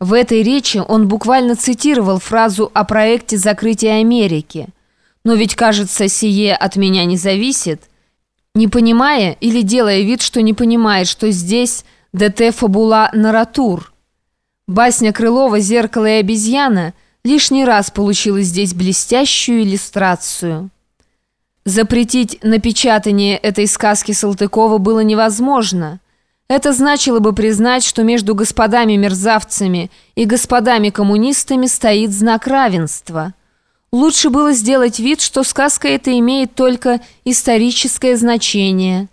В этой речи он буквально цитировал фразу о проекте закрытия Америки. «Но ведь, кажется, сие от меня не зависит», не понимая или делая вид, что не понимает, что здесь ДТ фабула наратур. Басня Крылова «Зеркало и обезьяна» лишний раз получила здесь блестящую иллюстрацию. Запретить напечатание этой сказки Салтыкова было невозможно. Это значило бы признать, что между господами-мерзавцами и господами-коммунистами стоит знак равенства. Лучше было сделать вид, что сказка эта имеет только историческое значение.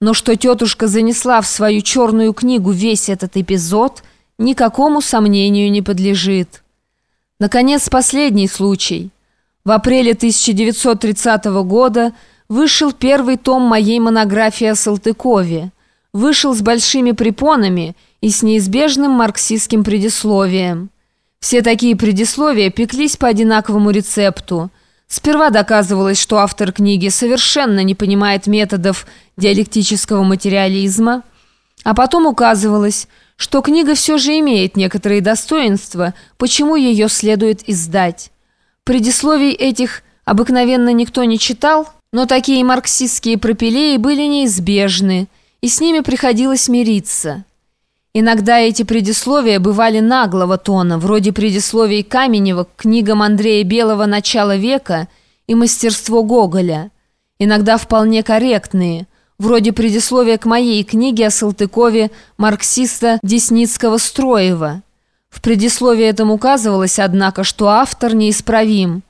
Но что тетушка занесла в свою черную книгу весь этот эпизод, никакому сомнению не подлежит. Наконец, последний случай – в апреле 1930 года вышел первый том моей монографии о Салтыкове. Вышел с большими препонами и с неизбежным марксистским предисловием. Все такие предисловия пеклись по одинаковому рецепту. Сперва доказывалось, что автор книги совершенно не понимает методов диалектического материализма, а потом указывалось, что книга все же имеет некоторые достоинства, почему ее следует издать. Предисловий этих обыкновенно никто не читал, но такие марксистские пропилеи были неизбежны, и с ними приходилось мириться. Иногда эти предисловия бывали наглого тона, вроде предисловий Каменева к книгам Андрея Белого «Начало века» и «Мастерство Гоголя». Иногда вполне корректные, вроде предисловия к моей книге о Салтыкове марксиста Десницкого-Строева. В предисловии этом указывалось, однако, что автор неисправим.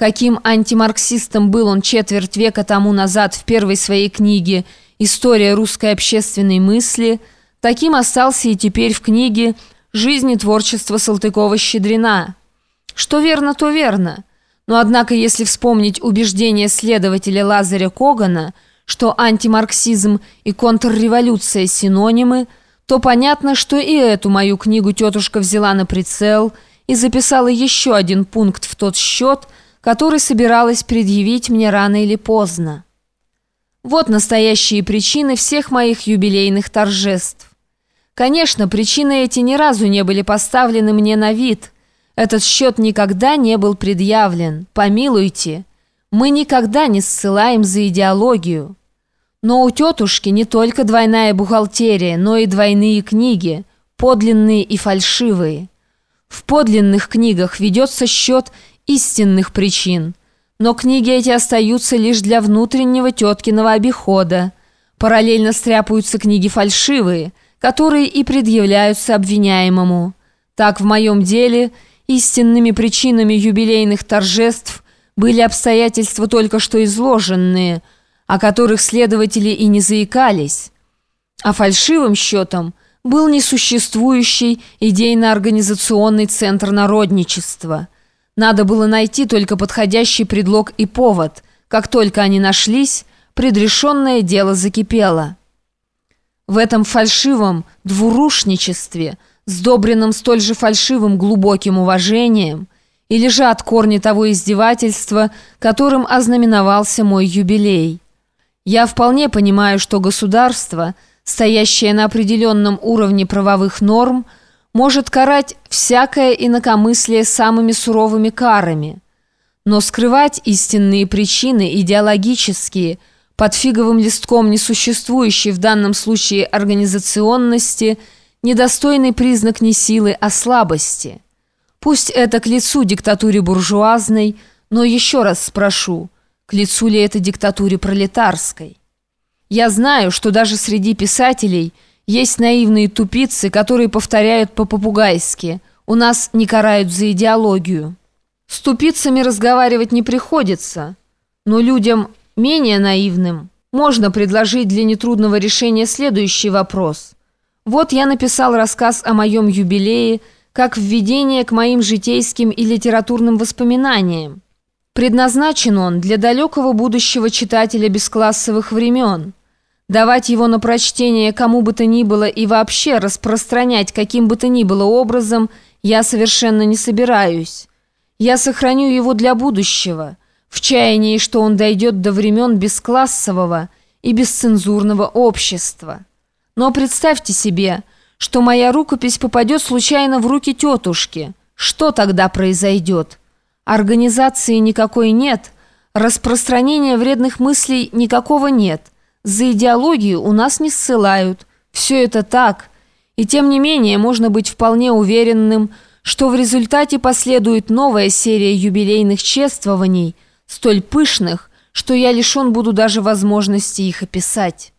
Каким антимарксистом был он четверть века тому назад в первой своей книге «История русской общественной мысли», таким остался и теперь в книге «Жизнь и творчество Салтыкова-Щедрина». Что верно, то верно. Но однако, если вспомнить убеждение следователя Лазаря Когана, что антимарксизм и контрреволюция синонимы – то понятно, что и эту мою книгу тетушка взяла на прицел и записала еще один пункт в тот счет, который собиралась предъявить мне рано или поздно. Вот настоящие причины всех моих юбилейных торжеств. Конечно, причины эти ни разу не были поставлены мне на вид. Этот счет никогда не был предъявлен. Помилуйте, мы никогда не ссылаем за идеологию. Но у тетушки не только двойная бухгалтерия, но и двойные книги, подлинные и фальшивые. В подлинных книгах ведется счет истинных причин, но книги эти остаются лишь для внутреннего теткиного обихода. Параллельно стряпаются книги фальшивые, которые и предъявляются обвиняемому. Так в моем деле истинными причинами юбилейных торжеств были обстоятельства только что изложенные – о которых следователи и не заикались. А фальшивым счетом был несуществующий идейно-организационный центр народничества. Надо было найти только подходящий предлог и повод. Как только они нашлись, предрешенное дело закипело. В этом фальшивом двурушничестве, сдобренном столь же фальшивым глубоким уважением, и лежат корни того издевательства, которым ознаменовался мой юбилей. Я вполне понимаю, что государство, стоящее на определенном уровне правовых норм, может карать всякое инакомыслие самыми суровыми карами. Но скрывать истинные причины, идеологические, под фиговым листком несуществующей в данном случае организационности, недостойный признак не силы, а слабости. Пусть это к лицу диктатуре буржуазной, но еще раз спрошу – к лицу ли это диктатуре пролетарской? Я знаю, что даже среди писателей есть наивные тупицы, которые повторяют по-попугайски «У нас не карают за идеологию». С тупицами разговаривать не приходится, но людям менее наивным можно предложить для нетрудного решения следующий вопрос. Вот я написал рассказ о моем юбилее как введение к моим житейским и литературным воспоминаниям. Предназначен он для далекого будущего читателя бесклассовых времен. Давать его на прочтение кому бы то ни было и вообще распространять каким бы то ни было образом я совершенно не собираюсь. Я сохраню его для будущего, в чаянии, что он дойдет до времен бесклассового и бесцензурного общества. Но представьте себе, что моя рукопись попадет случайно в руки тетушки. Что тогда произойдет? Организации никакой нет, распространения вредных мыслей никакого нет, за идеологию у нас не ссылают. Все это так, и тем не менее можно быть вполне уверенным, что в результате последует новая серия юбилейных чествований, столь пышных, что я лишен буду даже возможности их описать».